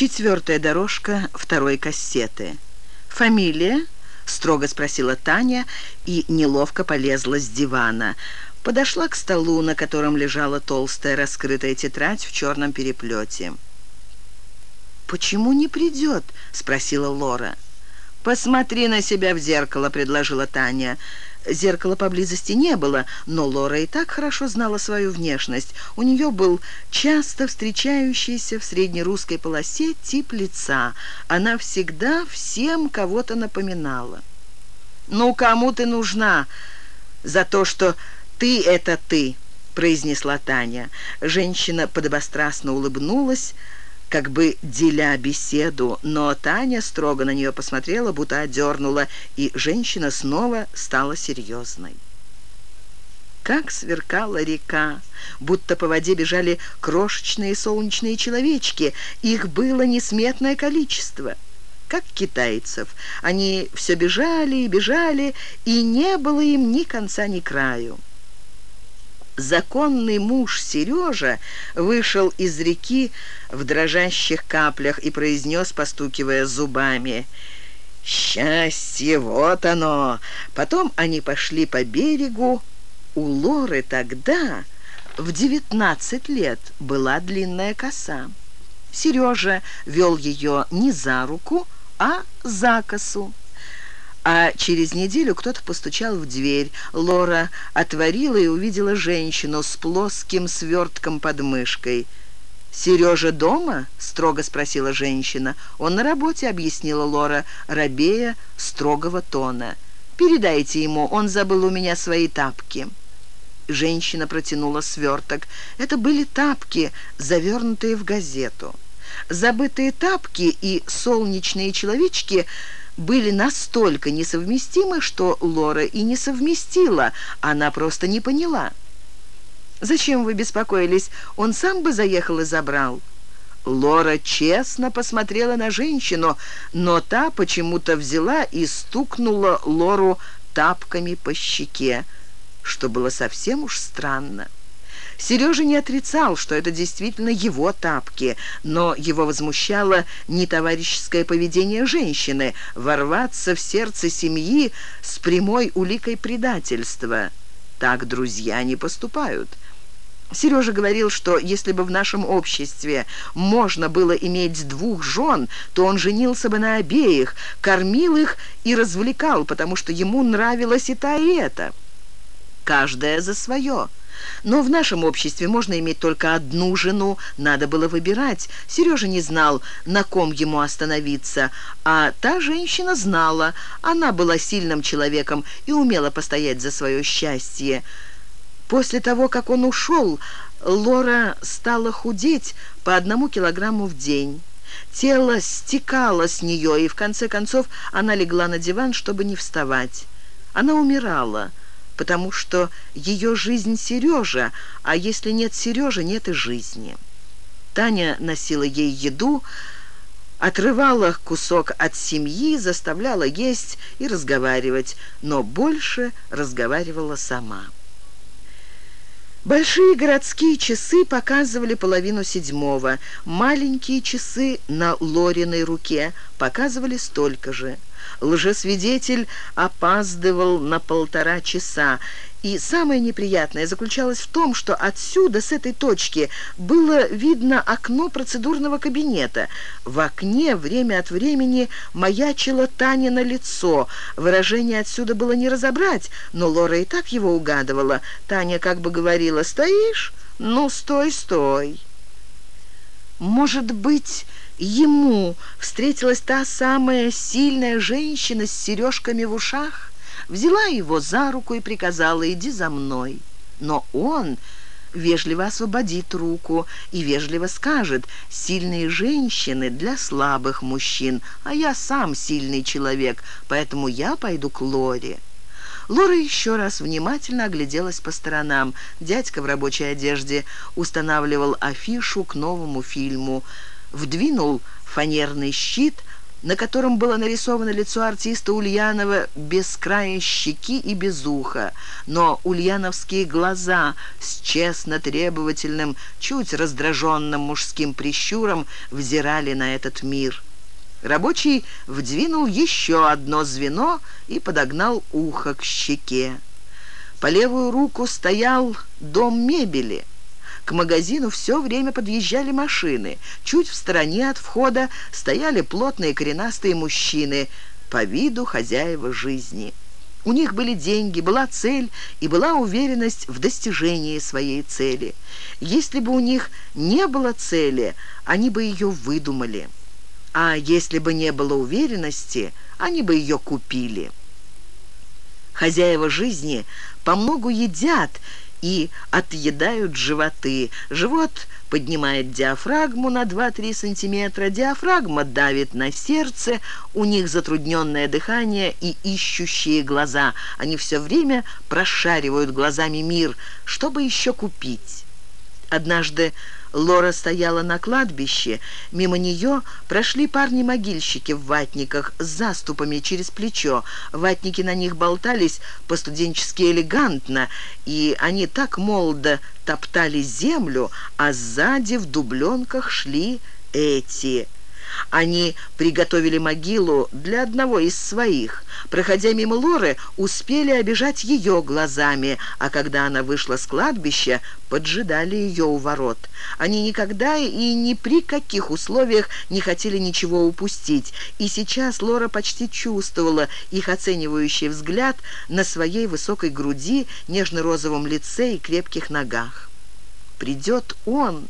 Четвертая дорожка второй кассеты. «Фамилия?» — строго спросила Таня и неловко полезла с дивана. Подошла к столу, на котором лежала толстая раскрытая тетрадь в черном переплете. «Почему не придет?» — спросила Лора. «Посмотри на себя в зеркало», — предложила Таня. Зеркала поблизости не было, но Лора и так хорошо знала свою внешность. У нее был часто встречающийся в среднерусской полосе тип лица. Она всегда всем кого-то напоминала. «Ну, кому ты нужна за то, что ты — это ты?» произнесла Таня. Женщина подобострастно улыбнулась, как бы деля беседу, но Таня строго на нее посмотрела, будто одернула, и женщина снова стала серьезной. Как сверкала река, будто по воде бежали крошечные солнечные человечки, их было несметное количество. Как китайцев, они все бежали и бежали, и не было им ни конца, ни краю законный муж Сережа вышел из реки в дрожащих каплях и произнес, постукивая зубами, «Счастье, вот оно!» Потом они пошли по берегу. У Лоры тогда, в девятнадцать лет, была длинная коса. Сережа вел ее не за руку, а за косу. А через неделю кто-то постучал в дверь. Лора отворила и увидела женщину с плоским свертком под мышкой. «Сережа дома?» — строго спросила женщина. «Он на работе», — объяснила Лора, рабея строгого тона. «Передайте ему, он забыл у меня свои тапки». Женщина протянула сверток. Это были тапки, завернутые в газету. Забытые тапки и солнечные человечки — были настолько несовместимы, что Лора и не совместила, она просто не поняла. «Зачем вы беспокоились? Он сам бы заехал и забрал». Лора честно посмотрела на женщину, но та почему-то взяла и стукнула Лору тапками по щеке, что было совсем уж странно. Сережа не отрицал, что это действительно его тапки, но его возмущало не товарищеское поведение женщины, ворваться в сердце семьи с прямой уликой предательства. Так друзья не поступают. Сережа говорил, что если бы в нашем обществе можно было иметь двух жен, то он женился бы на обеих, кормил их и развлекал, потому что ему нравилось и та, и это. Каждая за свое. Но в нашем обществе можно иметь только одну жену, надо было выбирать. Сережа не знал, на ком ему остановиться, а та женщина знала. Она была сильным человеком и умела постоять за свое счастье. После того, как он ушел, Лора стала худеть по одному килограмму в день. Тело стекало с нее, и в конце концов она легла на диван, чтобы не вставать. Она умирала потому что ее жизнь Сережа, а если нет Сережи, нет и жизни. Таня носила ей еду, отрывала кусок от семьи, заставляла есть и разговаривать, но больше разговаривала сама. Большие городские часы показывали половину седьмого, маленькие часы на Лориной руке показывали столько же – Лжесвидетель опаздывал на полтора часа, и самое неприятное заключалось в том, что отсюда, с этой точки, было видно окно процедурного кабинета. В окне время от времени маячило Таня на лицо. Выражение отсюда было не разобрать, но Лора и так его угадывала. Таня как бы говорила «Стоишь? Ну, стой, стой». Может быть, ему встретилась та самая сильная женщина с сережками в ушах, взяла его за руку и приказала «иди за мной». Но он вежливо освободит руку и вежливо скажет «сильные женщины для слабых мужчин, а я сам сильный человек, поэтому я пойду к Лоре». Лора еще раз внимательно огляделась по сторонам. Дядька в рабочей одежде устанавливал афишу к новому фильму. Вдвинул фанерный щит, на котором было нарисовано лицо артиста Ульянова без края щеки и без уха, но ульяновские глаза с честно-требовательным, чуть раздраженным мужским прищуром взирали на этот мир. Рабочий вдвинул еще одно звено и подогнал ухо к щеке. По левую руку стоял дом мебели. К магазину все время подъезжали машины. Чуть в стороне от входа стояли плотные коренастые мужчины, по виду хозяева жизни. У них были деньги, была цель и была уверенность в достижении своей цели. Если бы у них не было цели, они бы ее выдумали. А если бы не было уверенности, они бы ее купили. Хозяева жизни помногу едят и отъедают животы. Живот поднимает диафрагму на 2-3 сантиметра, диафрагма давит на сердце, у них затрудненное дыхание и ищущие глаза. Они все время прошаривают глазами мир, чтобы еще купить. Однажды Лора стояла на кладбище. Мимо нее прошли парни-могильщики в ватниках с заступами через плечо. Ватники на них болтались по-студенчески элегантно, и они так молодо топтали землю, а сзади в дубленках шли эти – они приготовили могилу для одного из своих. Проходя мимо Лоры, успели обижать ее глазами, а когда она вышла с кладбища, поджидали ее у ворот. Они никогда и ни при каких условиях не хотели ничего упустить, и сейчас Лора почти чувствовала их оценивающий взгляд на своей высокой груди, нежно-розовом лице и крепких ногах. «Придет он!»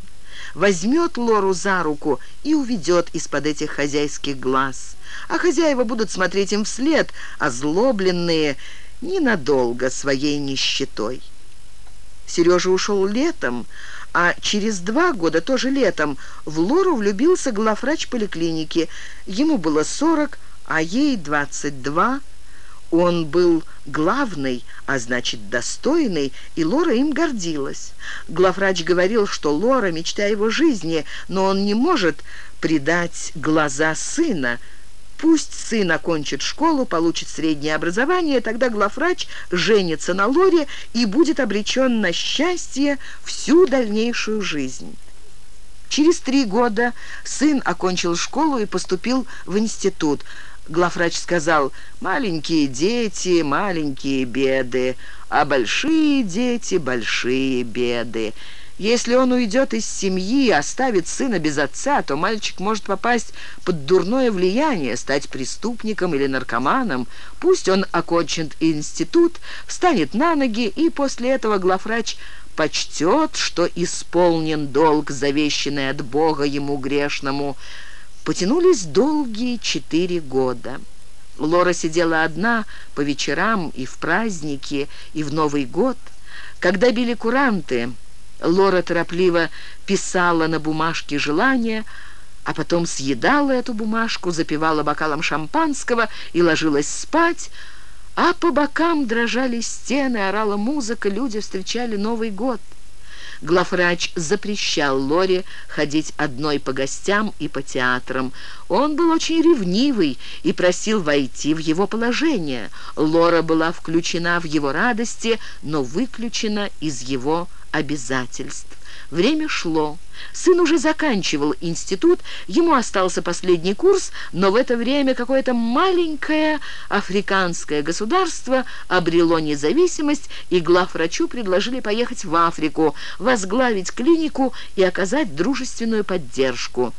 Возьмет Лору за руку и уведет из-под этих хозяйских глаз. А хозяева будут смотреть им вслед, озлобленные ненадолго своей нищетой. Сережа ушел летом, а через два года, тоже летом, в Лору влюбился главврач поликлиники. Ему было сорок, а ей двадцать два. Он был главный, а значит достойный, и Лора им гордилась. Главврач говорил, что Лора – мечта его жизни, но он не может предать глаза сына. Пусть сын окончит школу, получит среднее образование, тогда главврач женится на Лоре и будет обречен на счастье всю дальнейшую жизнь. Через три года сын окончил школу и поступил в институт – Главврач сказал, «Маленькие дети, маленькие беды, а большие дети, большие беды». Если он уйдет из семьи и оставит сына без отца, то мальчик может попасть под дурное влияние, стать преступником или наркоманом. Пусть он окончит институт, встанет на ноги, и после этого главврач почтет, что исполнен долг, завещанный от Бога ему грешному, Потянулись долгие четыре года. Лора сидела одна по вечерам и в праздники, и в Новый год. Когда били куранты, Лора торопливо писала на бумажке желания, а потом съедала эту бумажку, запивала бокалом шампанского и ложилась спать, а по бокам дрожали стены, орала музыка, люди встречали Новый год. Главврач запрещал Лоре ходить одной по гостям и по театрам. Он был очень ревнивый и просил войти в его положение. Лора была включена в его радости, но выключена из его обязательств. Время шло. Сын уже заканчивал институт, ему остался последний курс, но в это время какое-то маленькое африканское государство обрело независимость, и главврачу предложили поехать в Африку, возглавить клинику и оказать дружественную поддержку.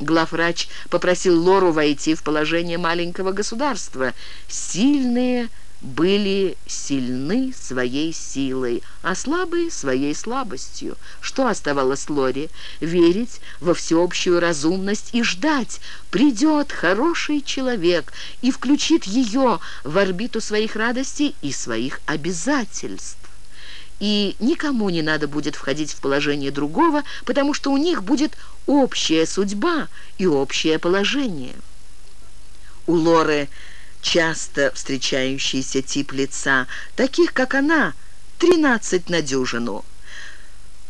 Главврач попросил Лору войти в положение маленького государства. Сильные были сильны своей силой, а слабые — своей слабостью. Что оставалось Лоре? Верить во всеобщую разумность и ждать. Придет хороший человек и включит ее в орбиту своих радостей и своих обязательств. И никому не надо будет входить в положение другого, потому что у них будет общая судьба и общее положение. У Лоры часто встречающийся тип лица, таких, как она, тринадцать на дюжину.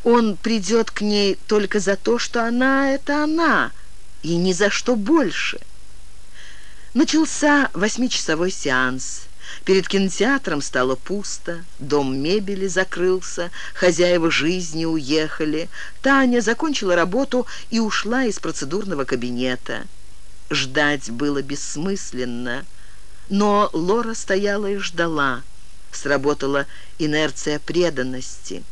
Он придет к ней только за то, что она — это она, и ни за что больше. Начался восьмичасовой сеанс. Перед кинотеатром стало пусто, дом мебели закрылся, хозяева жизни уехали. Таня закончила работу и ушла из процедурного кабинета. Ждать было бессмысленно, но Лора стояла и ждала. Сработала инерция преданности.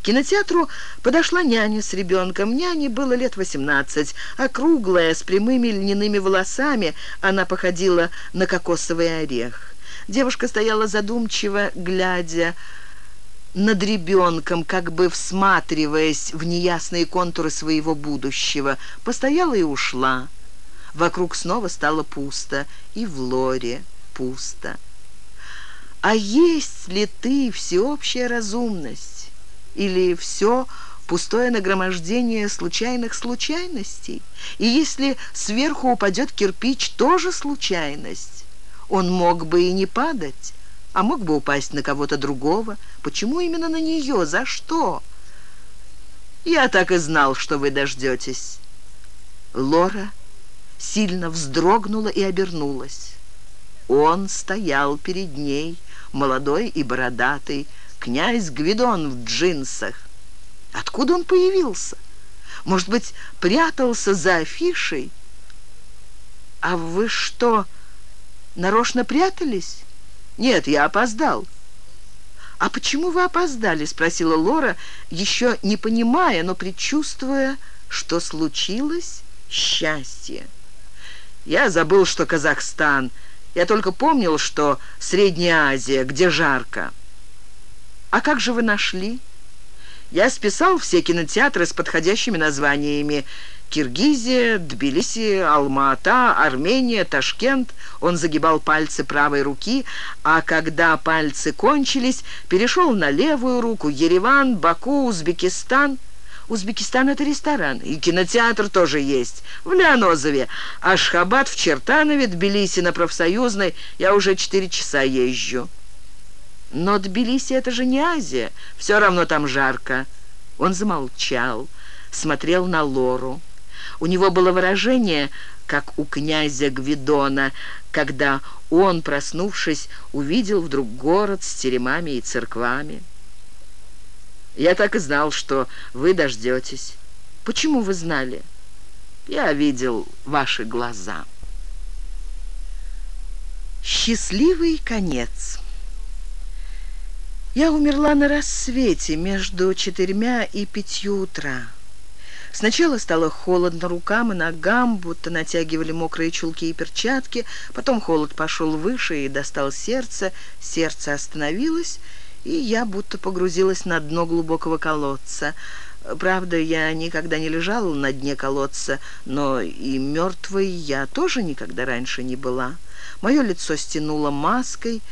К кинотеатру подошла няня с ребенком. Няне было лет восемнадцать. Округлая, с прямыми льняными волосами, она походила на кокосовый орех. Девушка стояла задумчиво, глядя над ребенком, как бы всматриваясь в неясные контуры своего будущего. Постояла и ушла. Вокруг снова стало пусто, и в лоре пусто. А есть ли ты всеобщая разумность? Или все пустое нагромождение случайных случайностей? И если сверху упадет кирпич, тоже случайность? Он мог бы и не падать, а мог бы упасть на кого-то другого. Почему именно на нее? За что? Я так и знал, что вы дождетесь. Лора сильно вздрогнула и обернулась. Он стоял перед ней, молодой и бородатый, князь Гвидон в джинсах. Откуда он появился? Может быть, прятался за афишей? «А вы что, нарочно прятались?» «Нет, я опоздал». «А почему вы опоздали?» — спросила Лора, еще не понимая, но предчувствуя, что случилось счастье. «Я забыл, что Казахстан. Я только помнил, что Средняя Азия, где жарко». «А как же вы нашли?» «Я списал все кинотеатры с подходящими названиями. Киргизия, Тбилиси, Алма-Ата, Армения, Ташкент. Он загибал пальцы правой руки, а когда пальцы кончились, перешел на левую руку. Ереван, Баку, Узбекистан. Узбекистан — это ресторан, и кинотеатр тоже есть. В Леонозове. Ашхабад в Чертанове, Тбилиси на Профсоюзной. Я уже четыре часа езжу. Но Тбилиси — это же не Азия. Все равно там жарко. Он замолчал, смотрел на Лору. У него было выражение, как у князя Гвидона, когда он, проснувшись, увидел вдруг город с теремами и церквами. «Я так и знал, что вы дождетесь». «Почему вы знали?» «Я видел ваши глаза». Счастливый конец. Я умерла на рассвете между четырьмя и пятью утра. Сначала стало холодно рукам и ногам, будто натягивали мокрые чулки и перчатки. Потом холод пошел выше и достал сердце. Сердце остановилось, и я будто погрузилась на дно глубокого колодца. Правда, я никогда не лежала на дне колодца, но и мертвой я тоже никогда раньше не была. Мое лицо стянуло маской,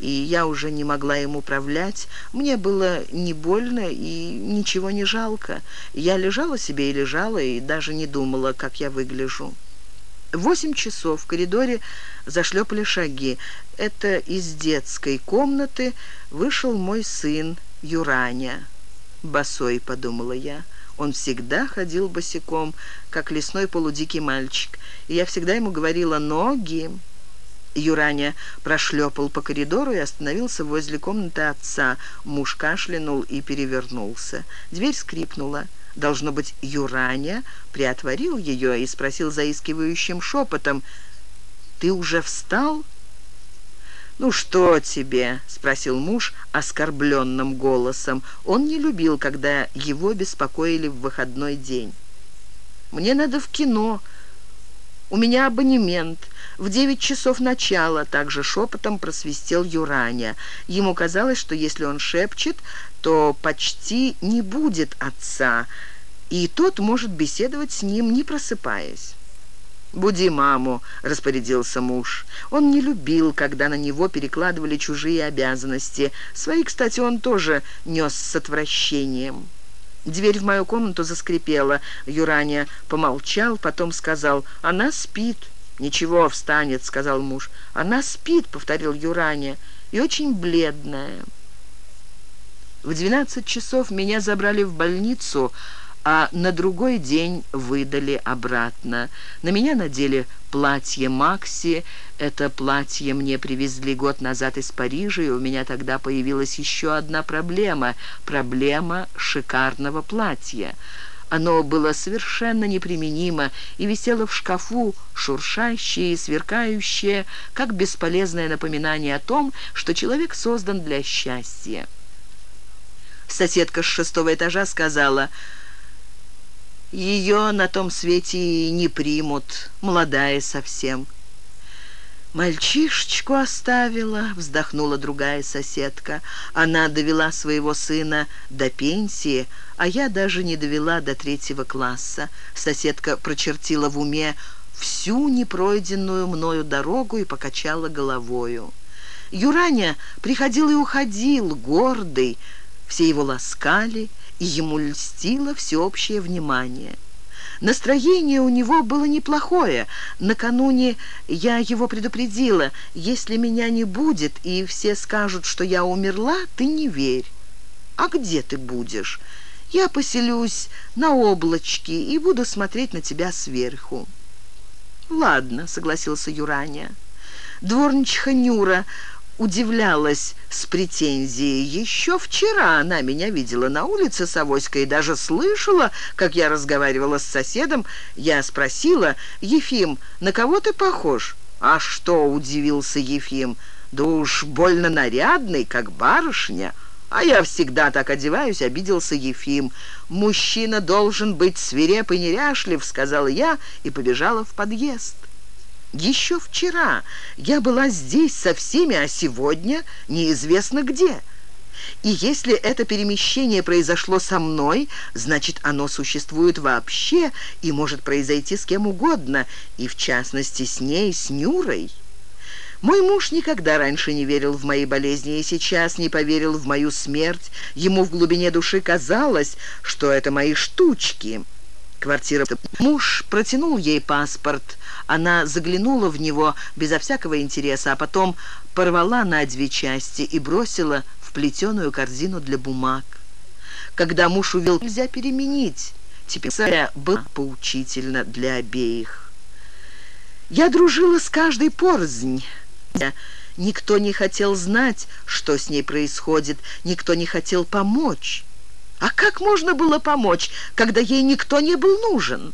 и я уже не могла им управлять. Мне было не больно и ничего не жалко. Я лежала себе и лежала, и даже не думала, как я выгляжу. Восемь часов в коридоре зашлепали шаги. Это из детской комнаты вышел мой сын Юраня. «Босой», — подумала я. Он всегда ходил босиком, как лесной полудикий мальчик. И я всегда ему говорила «ноги». Юраня прошлепал по коридору и остановился возле комнаты отца. Муж кашлянул и перевернулся. Дверь скрипнула. Должно быть, Юраня приотворил ее и спросил заискивающим шепотом, «Ты уже встал?» «Ну что тебе?» — спросил муж оскорбленным голосом. Он не любил, когда его беспокоили в выходной день. «Мне надо в кино. У меня абонемент. В девять часов начала также шепотом просвистел Юраня. Ему казалось, что если он шепчет, то почти не будет отца, и тот может беседовать с ним, не просыпаясь. «Буди маму», — распорядился муж. Он не любил, когда на него перекладывали чужие обязанности. Свои, кстати, он тоже нес с отвращением. Дверь в мою комнату заскрипела. Юраня помолчал, потом сказал, «Она спит». «Ничего, встанет», — сказал муж. «Она спит», — повторил Юраня, — «и очень бледная». В двенадцать часов меня забрали в больницу, а на другой день выдали обратно. На меня надели платье Макси. Это платье мне привезли год назад из Парижа, и у меня тогда появилась еще одна проблема – проблема шикарного платья. Оно было совершенно неприменимо и висело в шкафу, шуршащее и сверкающее, как бесполезное напоминание о том, что человек создан для счастья. Соседка с шестого этажа сказала – ее на том свете не примут, молодая совсем. «Мальчишечку оставила», — вздохнула другая соседка. «Она довела своего сына до пенсии, а я даже не довела до третьего класса». Соседка прочертила в уме всю непройденную мною дорогу и покачала головою. Юраня приходил и уходил, гордый, все его ласкали, и ему льстило всеобщее внимание. Настроение у него было неплохое. Накануне я его предупредила, если меня не будет, и все скажут, что я умерла, ты не верь. А где ты будешь? Я поселюсь на облачке и буду смотреть на тебя сверху. «Ладно», — согласился Юраня. Дворничиха Нюра удивлялась с претензией. Еще вчера она меня видела на улице с авоськой и даже слышала, как я разговаривала с соседом. Я спросила, «Ефим, на кого ты похож?» «А что?» — удивился Ефим. «Да уж больно нарядный, как барышня». «А я всегда так одеваюсь», — обиделся Ефим. «Мужчина должен быть свиреп и неряшлив», — сказала я и побежала в подъезд. Еще вчера я была здесь со всеми, а сегодня неизвестно где. И если это перемещение произошло со мной, значит, оно существует вообще и может произойти с кем угодно, и в частности с ней, с Нюрой. Мой муж никогда раньше не верил в мои болезни и сейчас не поверил в мою смерть. Ему в глубине души казалось, что это мои штучки. Квартира. Муж протянул ей паспорт. Она заглянула в него безо всякого интереса, а потом порвала на две части и бросила в плетеную корзину для бумаг. Когда муж увел, нельзя переменить. Теперь было поучительно для обеих. Я дружила с каждой порзнь. Никто не хотел знать, что с ней происходит, никто не хотел помочь. А как можно было помочь, когда ей никто не был нужен?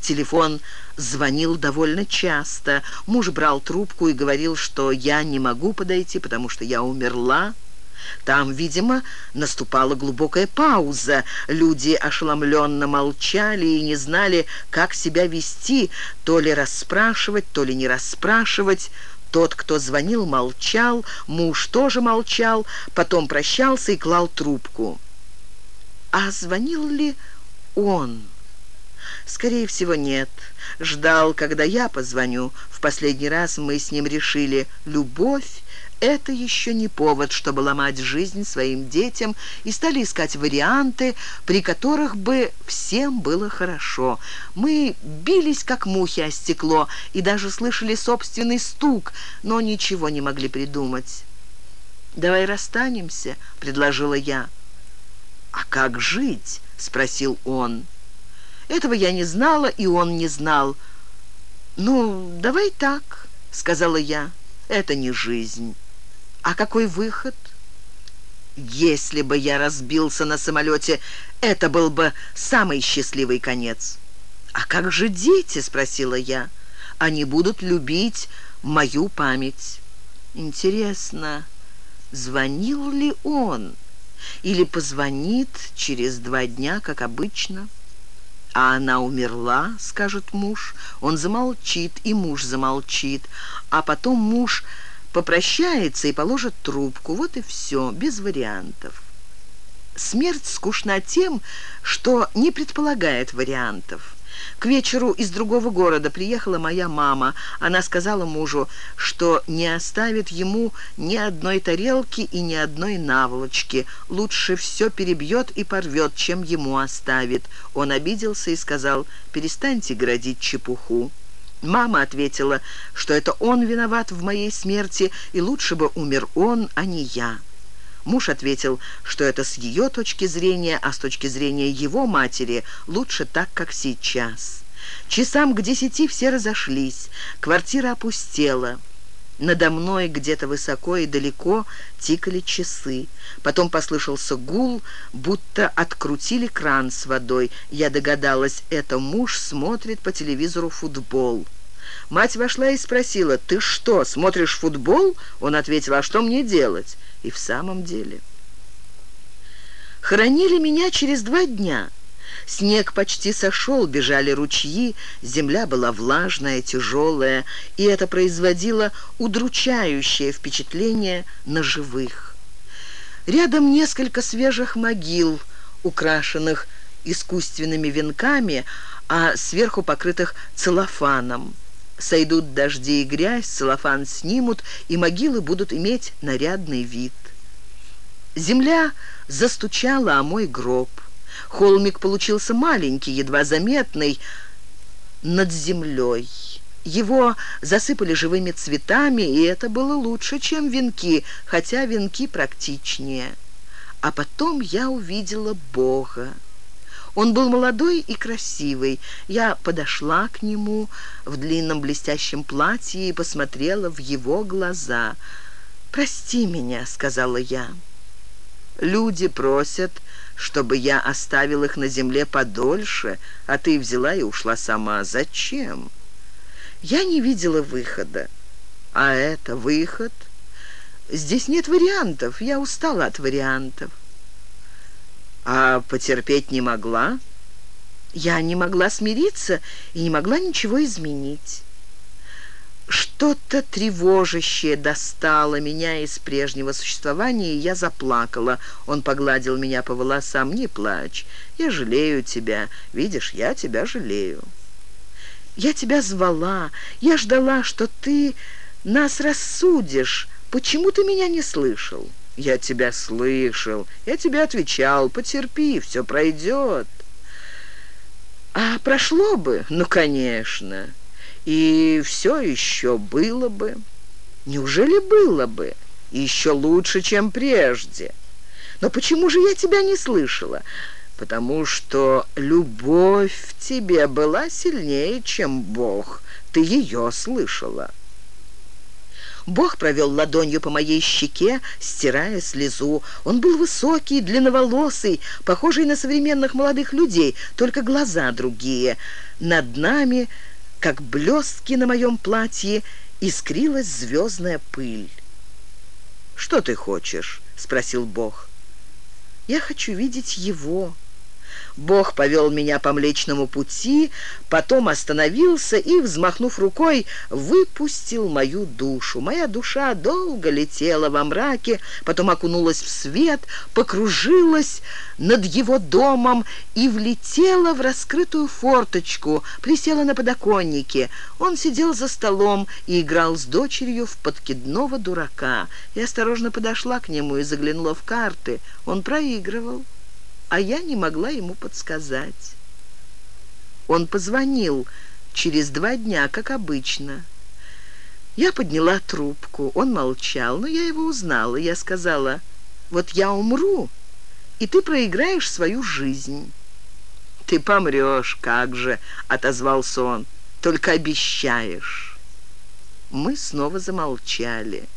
Телефон звонил довольно часто. Муж брал трубку и говорил, что я не могу подойти, потому что я умерла. Там, видимо, наступала глубокая пауза. Люди ошеломленно молчали и не знали, как себя вести, то ли расспрашивать, то ли не расспрашивать. Тот, кто звонил, молчал, муж тоже молчал, потом прощался и клал трубку. А звонил ли он? Скорее всего, нет. Ждал, когда я позвоню. В последний раз мы с ним решили, любовь — это еще не повод, чтобы ломать жизнь своим детям, и стали искать варианты, при которых бы всем было хорошо. Мы бились, как мухи о стекло, и даже слышали собственный стук, но ничего не могли придумать. «Давай расстанемся», — предложила я. «А как жить?» — спросил он. Этого я не знала, и он не знал. «Ну, давай так», — сказала я. «Это не жизнь. А какой выход?» «Если бы я разбился на самолете, это был бы самый счастливый конец». «А как же дети?» — спросила я. «Они будут любить мою память». «Интересно, звонил ли он?» Или позвонит через два дня, как обычно. А она умерла, скажет муж. Он замолчит, и муж замолчит. А потом муж попрощается и положит трубку. Вот и все, без вариантов. Смерть скучна тем, что не предполагает вариантов. К вечеру из другого города приехала моя мама. Она сказала мужу, что не оставит ему ни одной тарелки и ни одной наволочки. Лучше все перебьет и порвет, чем ему оставит. Он обиделся и сказал, перестаньте градить чепуху. Мама ответила, что это он виноват в моей смерти, и лучше бы умер он, а не я. Муж ответил, что это с ее точки зрения, а с точки зрения его матери лучше так, как сейчас. Часам к десяти все разошлись, квартира опустела. Надо мной где-то высоко и далеко тикали часы. Потом послышался гул, будто открутили кран с водой. Я догадалась, это муж смотрит по телевизору футбол. Мать вошла и спросила, «Ты что, смотришь футбол?» Он ответил, «А что мне делать?» И в самом деле... Хоронили меня через два дня. Снег почти сошел, бежали ручьи, земля была влажная, тяжелая, и это производило удручающее впечатление на живых. Рядом несколько свежих могил, украшенных искусственными венками, а сверху покрытых целлофаном. Сойдут дожди и грязь, целлофан снимут, и могилы будут иметь нарядный вид. Земля застучала о мой гроб. Холмик получился маленький, едва заметный, над землей. Его засыпали живыми цветами, и это было лучше, чем венки, хотя венки практичнее. А потом я увидела Бога. Он был молодой и красивый. Я подошла к нему в длинном блестящем платье и посмотрела в его глаза. «Прости меня», — сказала я. «Люди просят, чтобы я оставил их на земле подольше, а ты взяла и ушла сама. Зачем? Я не видела выхода. А это выход? Здесь нет вариантов. Я устала от вариантов. А потерпеть не могла? Я не могла смириться и не могла ничего изменить. Что-то тревожащее достало меня из прежнего существования, и я заплакала. Он погладил меня по волосам. «Не плачь, я жалею тебя. Видишь, я тебя жалею». «Я тебя звала, я ждала, что ты нас рассудишь. Почему ты меня не слышал?» «Я тебя слышал, я тебе отвечал. Потерпи, все пройдет». «А прошло бы? Ну, конечно» и все еще было бы. Неужели было бы? Еще лучше, чем прежде. Но почему же я тебя не слышала? Потому что любовь в тебе была сильнее, чем Бог. Ты ее слышала. Бог провел ладонью по моей щеке, стирая слезу. Он был высокий, длинноволосый, похожий на современных молодых людей, только глаза другие. Над нами как блестки на моем платье, искрилась звездная пыль. «Что ты хочешь?» — спросил Бог. «Я хочу видеть его». Бог повел меня по Млечному пути, потом остановился и, взмахнув рукой, выпустил мою душу. Моя душа долго летела во мраке, потом окунулась в свет, покружилась над его домом и влетела в раскрытую форточку, присела на подоконнике. Он сидел за столом и играл с дочерью в подкидного дурака. Я осторожно подошла к нему и заглянула в карты. Он проигрывал а я не могла ему подсказать. Он позвонил через два дня, как обычно. Я подняла трубку. Он молчал, но я его узнала. Я сказала, вот я умру, и ты проиграешь свою жизнь. «Ты помрешь, как же!» — отозвался он. «Только обещаешь». Мы снова замолчали.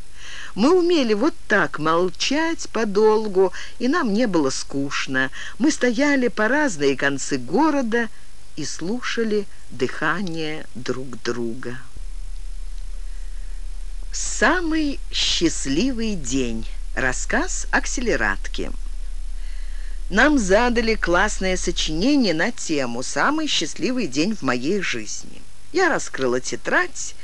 Мы умели вот так молчать подолгу, и нам не было скучно. Мы стояли по разные концы города и слушали дыхание друг друга. Самый счастливый день. Рассказ акселератки. Нам задали классное сочинение на тему «Самый счастливый день в моей жизни». Я раскрыла тетрадь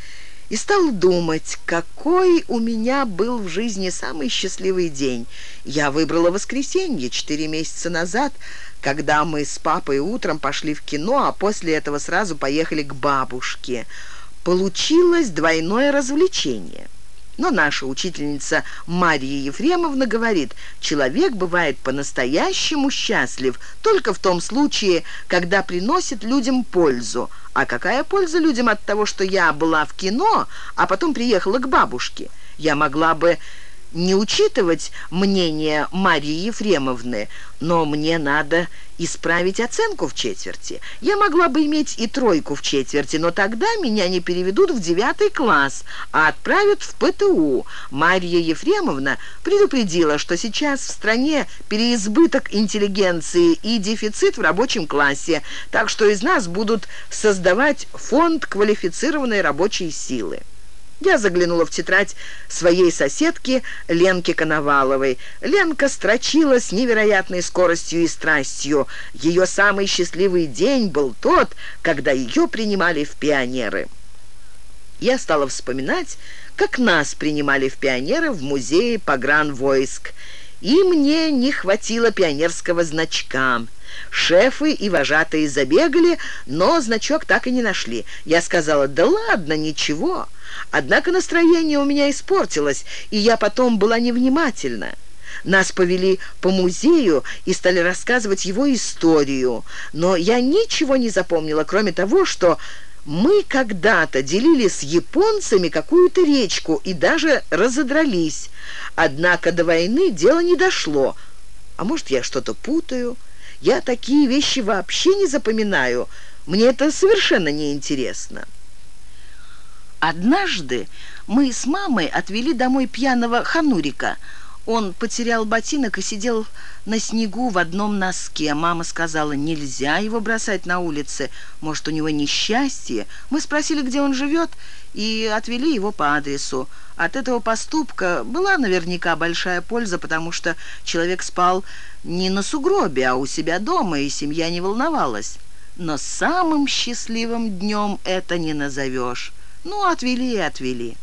и стал думать, какой у меня был в жизни самый счастливый день. Я выбрала воскресенье четыре месяца назад, когда мы с папой утром пошли в кино, а после этого сразу поехали к бабушке. Получилось двойное развлечение. Но наша учительница Мария Ефремовна говорит, человек бывает по-настоящему счастлив только в том случае, когда приносит людям пользу. А какая польза людям от того, что я была в кино, а потом приехала к бабушке? Я могла бы не учитывать мнение Марии Ефремовны, но мне надо исправить оценку в четверти. Я могла бы иметь и тройку в четверти, но тогда меня не переведут в девятый класс, а отправят в ПТУ. Мария Ефремовна предупредила, что сейчас в стране переизбыток интеллигенции и дефицит в рабочем классе, так что из нас будут создавать фонд квалифицированной рабочей силы. Я заглянула в тетрадь своей соседки Ленки Коноваловой. Ленка строчила с невероятной скоростью и страстью. Ее самый счастливый день был тот, когда ее принимали в пионеры. Я стала вспоминать, как нас принимали в пионеры в музее погранвойск. И мне не хватило пионерского значка. Шефы и вожатые забегали, но значок так и не нашли. Я сказала, да ладно, ничего. Однако настроение у меня испортилось, и я потом была невнимательна. Нас повели по музею и стали рассказывать его историю, но я ничего не запомнила, кроме того, что мы когда-то делили с японцами какую-то речку и даже разодрались. Однако до войны дело не дошло. А может, я что-то путаю? Я такие вещи вообще не запоминаю. Мне это совершенно не интересно. Однажды мы с мамой отвели домой пьяного Ханурика. Он потерял ботинок и сидел на снегу в одном носке. Мама сказала, нельзя его бросать на улице, может, у него несчастье. Мы спросили, где он живет, и отвели его по адресу. От этого поступка была наверняка большая польза, потому что человек спал не на сугробе, а у себя дома, и семья не волновалась. Но самым счастливым днем это не назовешь. Ну, отвели и отвели.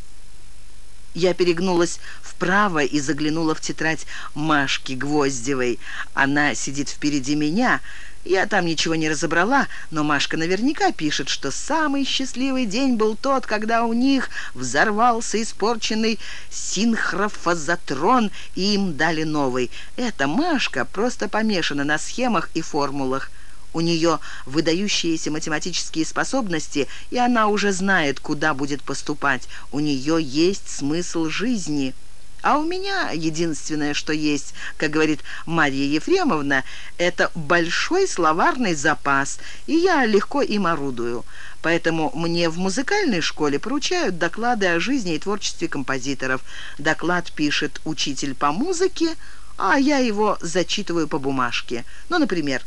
Я перегнулась вправо и заглянула в тетрадь Машки Гвоздевой. Она сидит впереди меня. Я там ничего не разобрала, но Машка наверняка пишет, что самый счастливый день был тот, когда у них взорвался испорченный синхрофазотрон, и им дали новый. Эта Машка просто помешана на схемах и формулах. У нее выдающиеся математические способности, и она уже знает, куда будет поступать. У нее есть смысл жизни. А у меня единственное, что есть, как говорит Марья Ефремовна, это большой словарный запас, и я легко им орудую. Поэтому мне в музыкальной школе поручают доклады о жизни и творчестве композиторов. Доклад пишет учитель по музыке, а я его зачитываю по бумажке. Ну, например,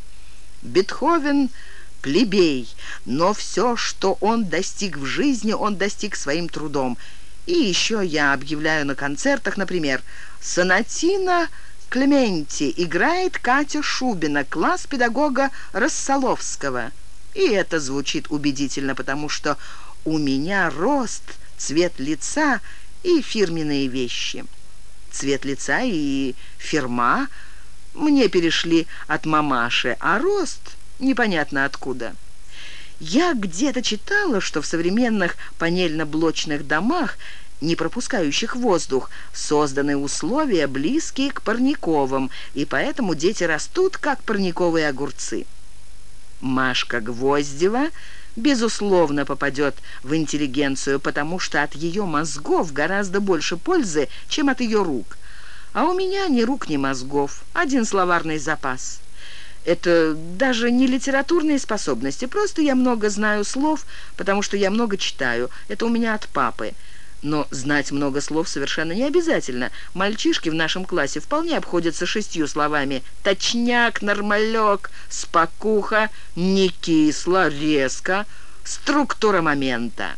Бетховен – плебей, но все, что он достиг в жизни, он достиг своим трудом. И еще я объявляю на концертах, например, «Сонатина Клементи играет Катя Шубина, класс педагога Рассоловского». И это звучит убедительно, потому что у меня рост, цвет лица и фирменные вещи. Цвет лица и фирма – мне перешли от мамаши, а рост непонятно откуда. Я где-то читала, что в современных панельно-блочных домах, не пропускающих воздух, созданы условия, близкие к парниковым, и поэтому дети растут, как парниковые огурцы. Машка Гвоздева безусловно попадет в интеллигенцию, потому что от ее мозгов гораздо больше пользы, чем от ее рук – а у меня ни рук, ни мозгов, один словарный запас. Это даже не литературные способности, просто я много знаю слов, потому что я много читаю. Это у меня от папы. Но знать много слов совершенно не обязательно. Мальчишки в нашем классе вполне обходятся шестью словами. Точняк, нормалек, спокуха, не кисло, резко, структура момента.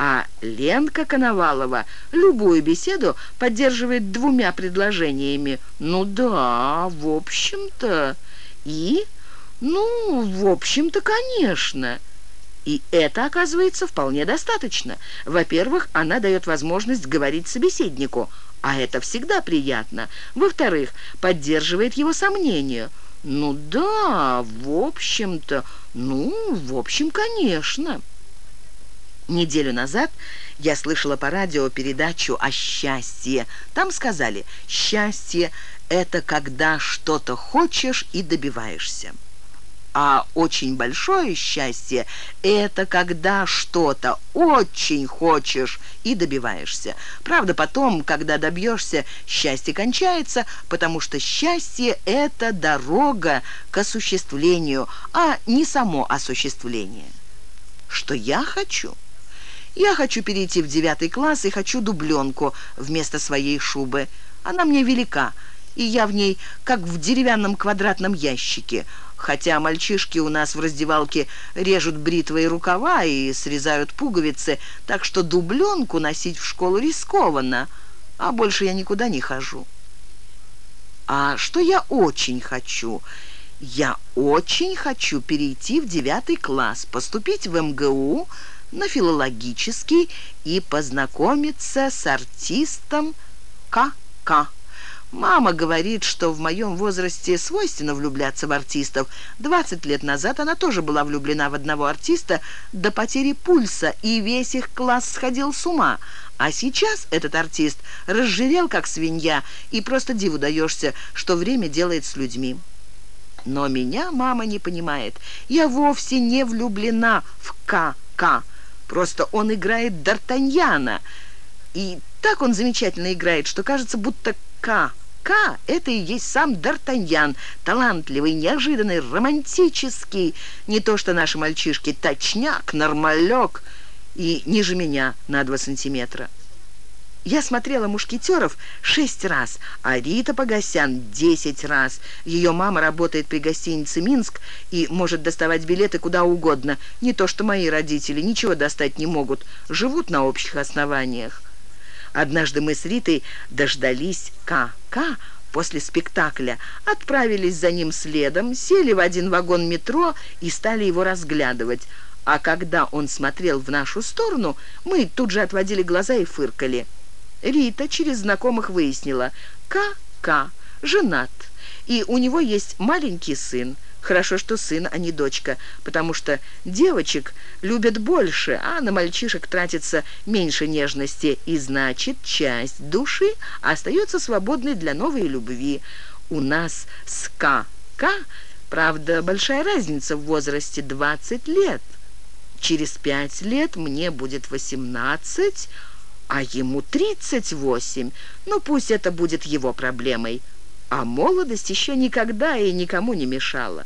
А Ленка Коновалова любую беседу поддерживает двумя предложениями. «Ну да, в общем-то...» и «Ну, в общем-то, конечно». И это, оказывается, вполне достаточно. Во-первых, она дает возможность говорить собеседнику, а это всегда приятно. Во-вторых, поддерживает его сомнения. «Ну да, в общем-то, ну, в общем, конечно». Неделю назад я слышала по радио передачу о счастье. Там сказали, счастье – это когда что-то хочешь и добиваешься. А очень большое счастье – это когда что-то очень хочешь и добиваешься. Правда, потом, когда добьешься, счастье кончается, потому что счастье – это дорога к осуществлению, а не само осуществление. Что я хочу? Я хочу перейти в девятый класс и хочу дубленку вместо своей шубы. Она мне велика, и я в ней как в деревянном квадратном ящике – хотя мальчишки у нас в раздевалке режут бритвой рукава и срезают пуговицы, так что дубленку носить в школу рискованно, а больше я никуда не хожу. А что я очень хочу? Я очень хочу перейти в девятый класс, поступить в МГУ на филологический и познакомиться с артистом К.К. Мама говорит, что в моем возрасте свойственно влюбляться в артистов. 20 лет назад она тоже была влюблена в одного артиста до потери пульса, и весь их класс сходил с ума. А сейчас этот артист разжирел, как свинья, и просто диву даешься, что время делает с людьми. Но меня мама не понимает. Я вовсе не влюблена в К.К. Просто он играет Д'Артаньяна. И так он замечательно играет, что кажется, будто к. К – это и есть сам Д'Артаньян, талантливый, неожиданный, романтический. Не то что наши мальчишки, точняк, нормалек и ниже меня на два сантиметра. Я смотрела «Мушкетеров» шесть раз, а Рита Погосян – десять раз. Ее мама работает при гостинице «Минск» и может доставать билеты куда угодно. Не то что мои родители, ничего достать не могут, живут на общих основаниях. Однажды мы с Ритой дождались К.К. после спектакля, отправились за ним следом, сели в один вагон метро и стали его разглядывать. А когда он смотрел в нашу сторону, мы тут же отводили глаза и фыркали. Рита через знакомых выяснила, К.К. женат, и у него есть маленький сын. Хорошо, что сын, а не дочка, потому что девочек любят больше, а на мальчишек тратится меньше нежности, и значит, часть души остается свободной для новой любви. У нас с К.К. Правда, большая разница в возрасте 20 лет. Через пять лет мне будет 18, а ему 38. Ну, пусть это будет его проблемой а молодость еще никогда и никому не мешала.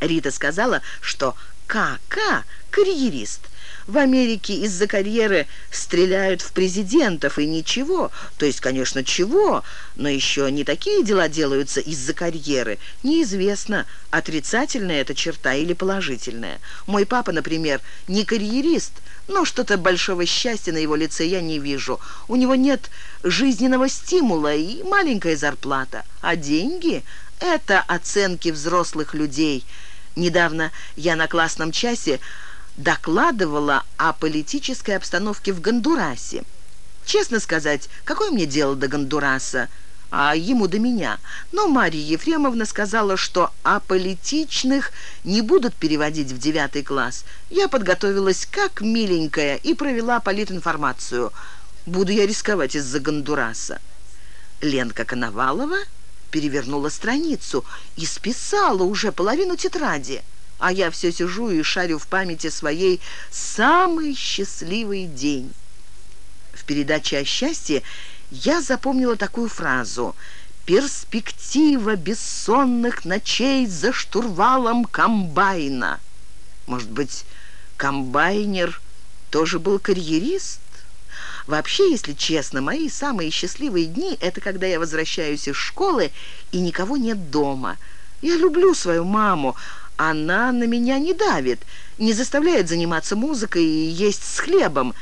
Рита сказала, что КК – карьерист. В Америке из-за карьеры стреляют в президентов, и ничего. То есть, конечно, чего, но еще не такие дела делаются из-за карьеры. Неизвестно, отрицательная эта черта или положительная. Мой папа, например, не карьерист, но что-то большого счастья на его лице я не вижу. У него нет жизненного стимула и маленькая зарплата. А деньги – это оценки взрослых людей. Недавно я на классном часе докладывала о политической обстановке в Гондурасе. Честно сказать, какое мне дело до Гондураса, а ему до меня. Но Марья Ефремовна сказала, что о политичных не будут переводить в девятый класс. Я подготовилась как миленькая и провела политинформацию. Буду я рисковать из-за Гондураса. Ленка Коновалова перевернула страницу и списала уже половину тетради а я все сижу и шарю в памяти своей самый счастливый день. В передаче о счастье я запомнила такую фразу «Перспектива бессонных ночей за штурвалом комбайна». Может быть, комбайнер тоже был карьерист? Вообще, если честно, мои самые счастливые дни – это когда я возвращаюсь из школы и никого нет дома. Я люблю свою маму, она на меня не давит, не заставляет заниматься музыкой и есть с хлебом.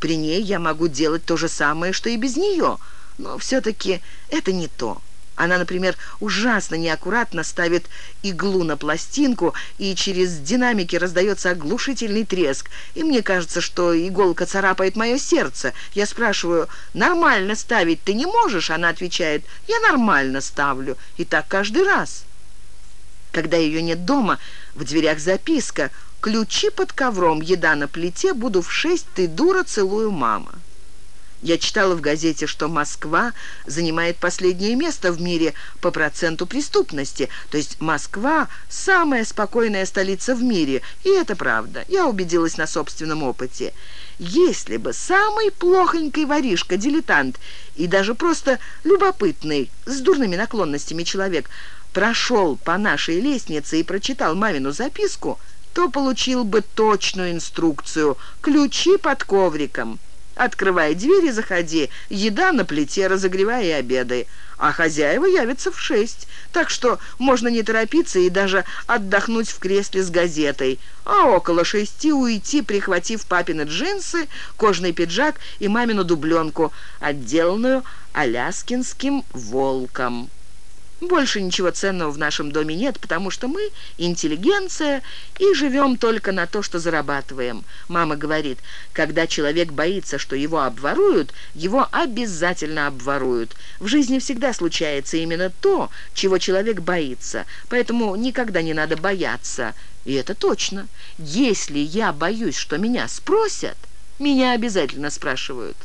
При ней я могу делать то же самое, что и без нее, но все-таки это не то. Она, например, ужасно неаккуратно ставит иглу на пластинку, и через динамики раздается оглушительный треск. И мне кажется, что иголка царапает мое сердце. Я спрашиваю, нормально ставить ты не можешь? Она отвечает, я нормально ставлю. И так каждый раз. Когда ее нет дома, в дверях записка «Ключи под ковром, еда на плите, буду в шесть, ты дура, целую мама». Я читала в газете, что Москва занимает последнее место в мире по проценту преступности. То есть Москва – самая спокойная столица в мире. И это правда. Я убедилась на собственном опыте. Если бы самый плохонький воришка, дилетант и даже просто любопытный, с дурными наклонностями человек прошел по нашей лестнице и прочитал мамину записку, то получил бы точную инструкцию «ключи под ковриком». Открывай дверь и заходи. Еда на плите, разогревай и обедай. А хозяева явятся в шесть. Так что можно не торопиться и даже отдохнуть в кресле с газетой. А около шести уйти, прихватив папины джинсы, кожный пиджак и мамину дубленку, отделанную аляскинским волком». Больше ничего ценного в нашем доме нет, потому что мы интеллигенция и живем только на то, что зарабатываем. Мама говорит, когда человек боится, что его обворуют, его обязательно обворуют. В жизни всегда случается именно то, чего человек боится, поэтому никогда не надо бояться. И это точно. Если я боюсь, что меня спросят, меня обязательно спрашивают.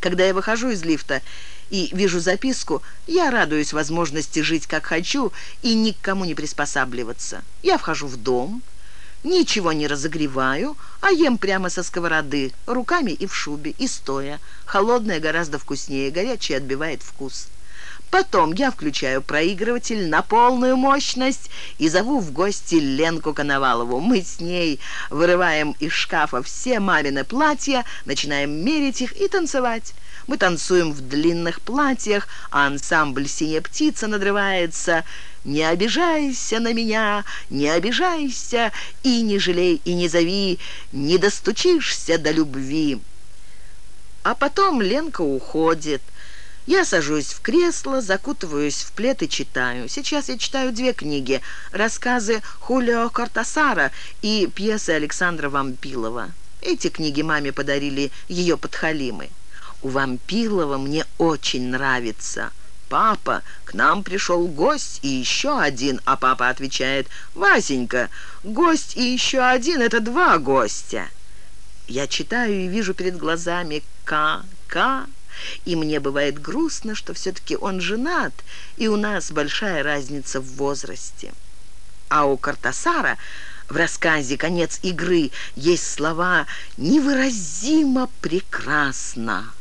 Когда я выхожу из лифта и вижу записку, я радуюсь возможности жить как хочу и ни к кому не приспосабливаться. Я вхожу в дом, ничего не разогреваю, а ем прямо со сковороды, руками и в шубе, и стоя. Холодное гораздо вкуснее, горячее отбивает вкус. Потом я включаю проигрыватель на полную мощность и зову в гости Ленку Коновалову. Мы с ней вырываем из шкафа все мамины платья, начинаем мерить их и танцевать. Мы танцуем в длинных платьях, а ансамбль «Синяя птица» надрывается «Не обижайся на меня, не обижайся, и не жалей, и не зови, не достучишься до любви». А потом Ленка уходит. Я сажусь в кресло, закутываюсь в плед и читаю. Сейчас я читаю две книги. Рассказы Хулио Кортасара и пьесы Александра Вампилова. Эти книги маме подарили ее подхалимы. У Вампилова мне очень нравится. «Папа, к нам пришел гость и еще один», а папа отвечает, «Васенька, гость и еще один — это два гостя». Я читаю и вижу перед глазами К, К, и мне бывает грустно, что все-таки он женат, и у нас большая разница в возрасте. А у Картасара в рассказе «Конец игры» есть слова «невыразимо прекрасно».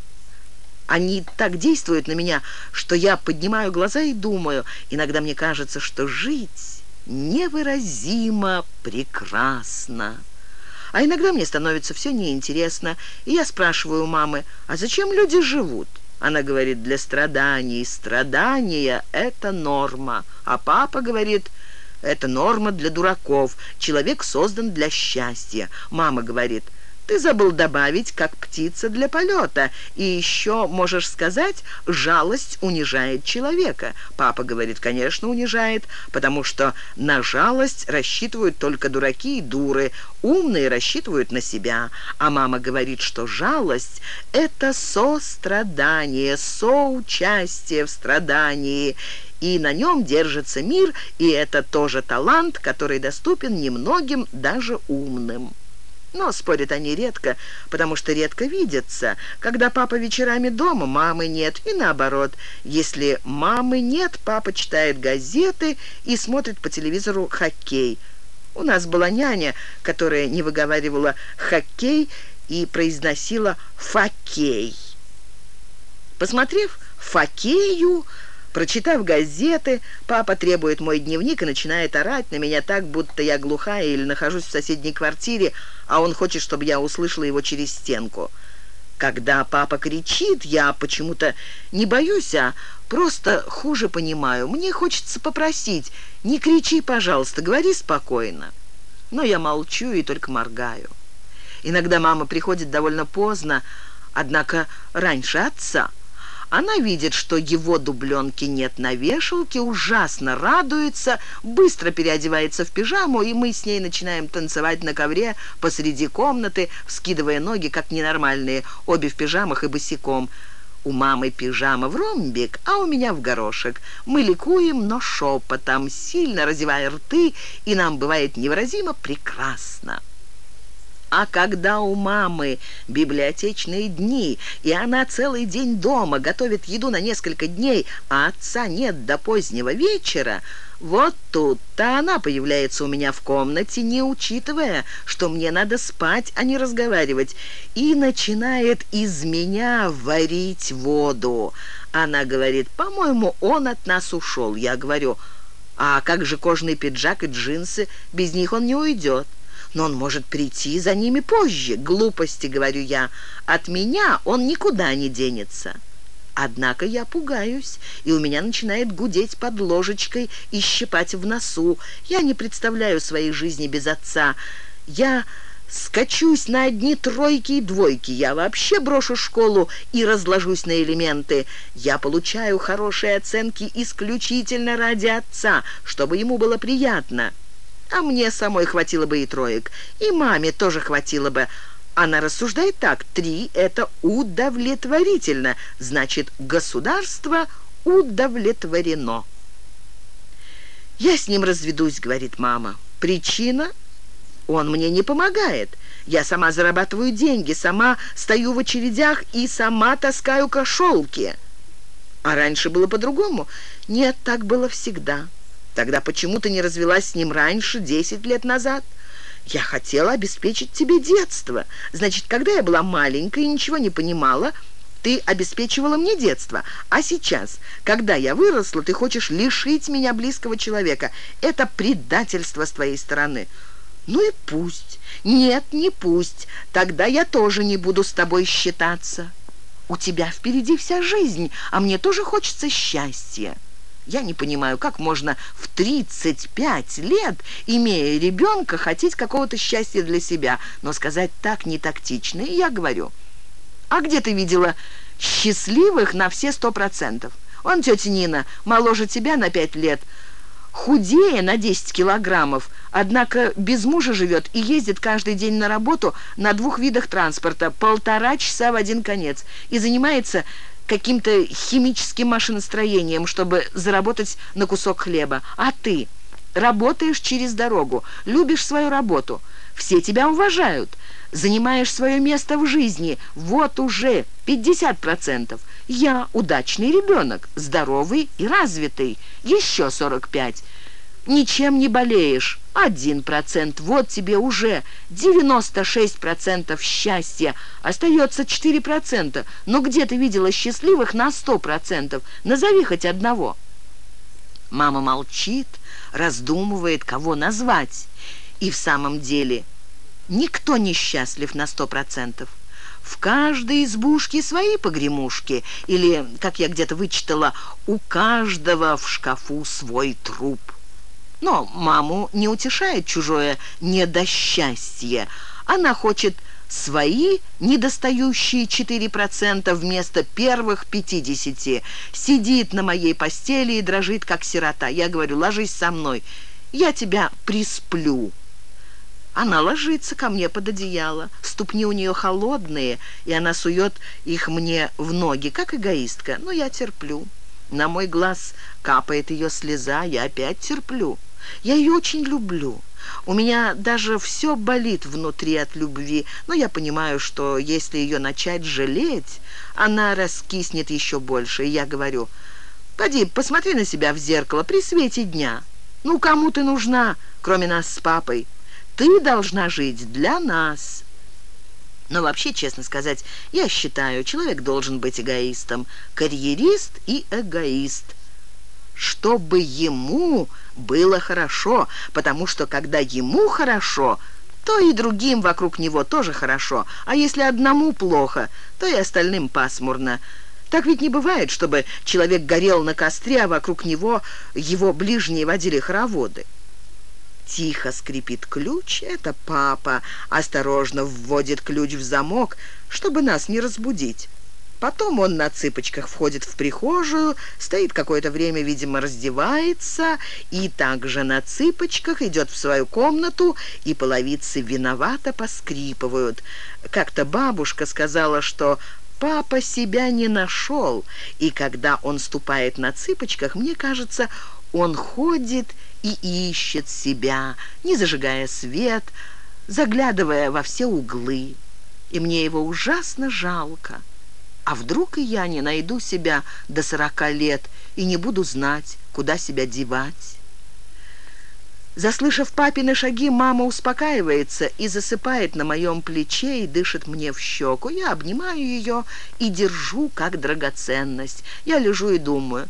Они так действуют на меня, что я поднимаю глаза и думаю. Иногда мне кажется, что жить невыразимо прекрасно. А иногда мне становится все неинтересно, и я спрашиваю у мамы, а зачем люди живут? Она говорит, для страданий. Страдания – это норма. А папа говорит, это норма для дураков. Человек создан для счастья. Мама говорит, ты забыл добавить, как птица для полета. И еще можешь сказать, жалость унижает человека. Папа говорит, конечно, унижает, потому что на жалость рассчитывают только дураки и дуры. Умные рассчитывают на себя. А мама говорит, что жалость – это сострадание, соучастие в страдании и на нем держится мир, и это тоже талант, который доступен немногим, даже умным. Но спорят они редко, потому что редко видятся. Когда папа вечерами дома, мамы нет, и наоборот. Если мамы нет, папа читает газеты и смотрит по телевизору хоккей. У нас была няня, которая не выговаривала «хоккей» и произносила «факей». Посмотрев «факею», Прочитав газеты, папа требует мой дневник и начинает орать на меня так, будто я глухая или нахожусь в соседней квартире, а он хочет, чтобы я услышала его через стенку. Когда папа кричит, я почему-то не боюсь, а просто хуже понимаю. Мне хочется попросить, не кричи, пожалуйста, говори спокойно. Но я молчу и только моргаю. Иногда мама приходит довольно поздно, однако раньше отца. Она видит, что его дубленки нет на вешалке, ужасно радуется, быстро переодевается в пижаму, и мы с ней начинаем танцевать на ковре посреди комнаты, вскидывая ноги, как ненормальные, обе в пижамах и босиком. У мамы пижама в ромбик, а у меня в горошек. Мы ликуем, но шепотом, сильно разевая рты, и нам бывает невыразимо прекрасно. А когда у мамы библиотечные дни, и она целый день дома готовит еду на несколько дней, а отца нет до позднего вечера, вот тут-то она появляется у меня в комнате, не учитывая, что мне надо спать, а не разговаривать, и начинает из меня варить воду. Она говорит, по-моему, он от нас ушел. Я говорю, а как же кожаный пиджак и джинсы? Без них он не уйдет но он может прийти за ними позже. Глупости, говорю я. От меня он никуда не денется. Однако я пугаюсь, и у меня начинает гудеть под ложечкой и щипать в носу. Я не представляю своей жизни без отца. Я скачусь на одни тройки и двойки. Я вообще брошу школу и разложусь на элементы. Я получаю хорошие оценки исключительно ради отца, чтобы ему было приятно». А мне самой хватило бы и троек. И маме тоже хватило бы. Она рассуждает так. Три – это удовлетворительно. Значит, государство удовлетворено. «Я с ним разведусь», — говорит мама. «Причина? Он мне не помогает. Я сама зарабатываю деньги, сама стою в очередях и сама таскаю кошелки». А раньше было по-другому? Нет, так было всегда. Тогда почему ты не развелась с ним раньше, десять лет назад? Я хотела обеспечить тебе детство. Значит, когда я была маленькая и ничего не понимала, ты обеспечивала мне детство. А сейчас, когда я выросла, ты хочешь лишить меня близкого человека. Это предательство с твоей стороны. Ну и пусть. Нет, не пусть. Тогда я тоже не буду с тобой считаться. У тебя впереди вся жизнь, а мне тоже хочется счастья. Я не понимаю, как можно в 35 лет, имея ребенка, хотеть какого-то счастья для себя. Но сказать так не тактично, и я говорю. А где ты видела счастливых на все сто процентов? Он, тетя Нина, моложе тебя на пять лет, худее на 10 килограммов, однако без мужа живет и ездит каждый день на работу на двух видах транспорта, полтора часа в один конец, и занимается каким-то химическим машиностроением, чтобы заработать на кусок хлеба. А ты работаешь через дорогу, любишь свою работу, все тебя уважают, занимаешь свое место в жизни, вот уже 50%. Я удачный ребенок, здоровый и развитый, еще 45%. Ничем не болеешь, один процент, вот тебе уже 96% счастья, остается 4%. Но где ты видела счастливых на 100%? Назови хоть одного. Мама молчит, раздумывает, кого назвать. И в самом деле никто не счастлив на 100%. В каждой избушке свои погремушки, или, как я где-то вычитала, у каждого в шкафу свой труп. Но маму не утешает чужое недосчастье. Она хочет свои недостающие 4% вместо первых 50. Сидит на моей постели и дрожит, как сирота. Я говорю, ложись со мной, я тебя присплю. Она ложится ко мне под одеяло. Ступни у нее холодные, и она сует их мне в ноги, как эгоистка. Но я терплю. На мой глаз капает ее слеза, я опять терплю. Я ее очень люблю. У меня даже все болит внутри от любви, но я понимаю, что если ее начать жалеть, она раскиснет еще больше. И я говорю, поди, посмотри на себя в зеркало при свете дня. Ну, кому ты нужна, кроме нас с папой? Ты должна жить для нас». Но вообще, честно сказать, я считаю, человек должен быть эгоистом. Карьерист и эгоист чтобы ему было хорошо, потому что когда ему хорошо, то и другим вокруг него тоже хорошо, а если одному плохо, то и остальным пасмурно. Так ведь не бывает, чтобы человек горел на костре, а вокруг него его ближние водили хороводы. Тихо скрипит ключ, это папа осторожно вводит ключ в замок, чтобы нас не разбудить. Потом он на цыпочках входит в прихожую, стоит какое-то время, видимо, раздевается, и также на цыпочках идет в свою комнату, и половицы виновато поскрипывают. Как-то бабушка сказала, что папа себя не нашел, и когда он ступает на цыпочках, мне кажется, он ходит и ищет себя, не зажигая свет, заглядывая во все углы. И мне его ужасно жалко. А вдруг и я не найду себя до сорока лет и не буду знать, куда себя девать? Заслышав папины шаги, мама успокаивается и засыпает на моем плече и дышит мне в щеку. Я обнимаю ее и держу как драгоценность. Я лежу и думаю,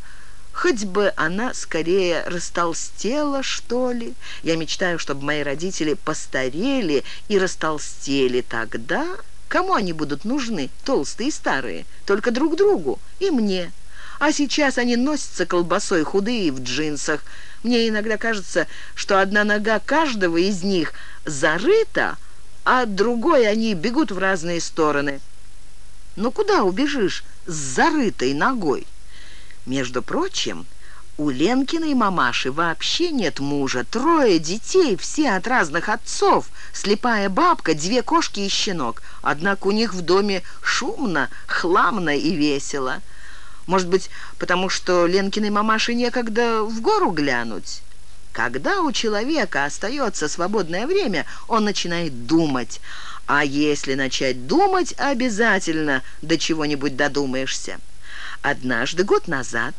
хоть бы она скорее растолстела, что ли. Я мечтаю, чтобы мои родители постарели и растолстели. Тогда кому они будут нужны, толстые и старые? Только друг другу и мне. А сейчас они носятся колбасой, худые в джинсах, мне иногда кажется, что одна нога каждого из них зарыта, а другой они бегут в разные стороны. Но куда убежишь с зарытой ногой? Между прочим, у Ленкиной мамаши вообще нет мужа, трое детей, все от разных отцов, слепая бабка, две кошки и щенок. Однако у них в доме шумно, хламно и весело. Может быть, потому что Ленкиной мамаше некогда в гору глянуть? Когда у человека остается свободное время, он начинает думать. А если начать думать, обязательно до чего-нибудь додумаешься. Однажды, год назад,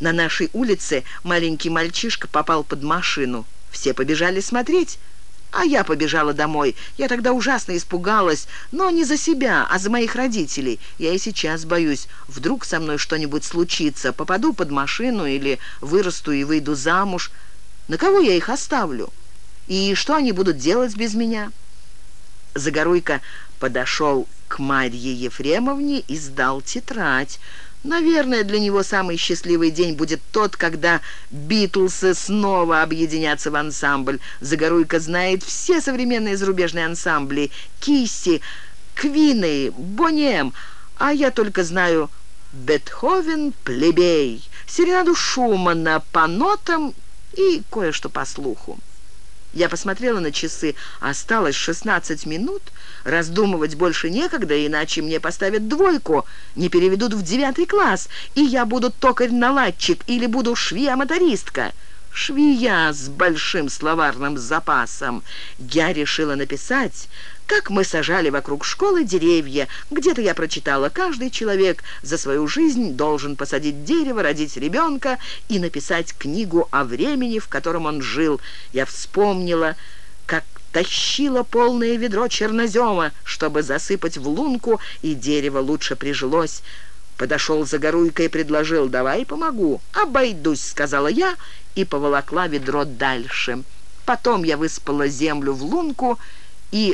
на нашей улице маленький мальчишка попал под машину. Все побежали смотреть. А я побежала домой. Я тогда ужасно испугалась, но не за себя, а за моих родителей. Я и сейчас боюсь, вдруг со мной что-нибудь случится, попаду под машину или вырасту и выйду замуж. На кого я их оставлю? И что они будут делать без меня?» Загоруйка подошел к Марье Ефремовне и сдал тетрадь. Наверное, для него самый счастливый день будет тот, когда Битлсы снова объединятся в ансамбль. Загоруйка знает все современные зарубежные ансамбли. Кисси, Квины, Бонем. А я только знаю Бетховен, Плебей, Серенаду Шумана по нотам и кое-что по слуху. Я посмотрела на часы. Осталось 16 минут. Раздумывать больше некогда, иначе мне поставят двойку. Не переведут в девятый класс, и я буду токарь-наладчик или буду швея-мотористка швея с большим словарным запасом. Я решила написать, как мы сажали вокруг школы деревья. Где-то я прочитала, каждый человек за свою жизнь должен посадить дерево, родить ребенка и написать книгу о времени, в котором он жил. Я вспомнила, как тащила полное ведро чернозема, чтобы засыпать в лунку, и дерево лучше прижилось. Подошел Загоруйка и предложил, «Давай помогу». «Обойдусь», — сказала я, и поволокла ведро дальше. Потом я выспала землю в лунку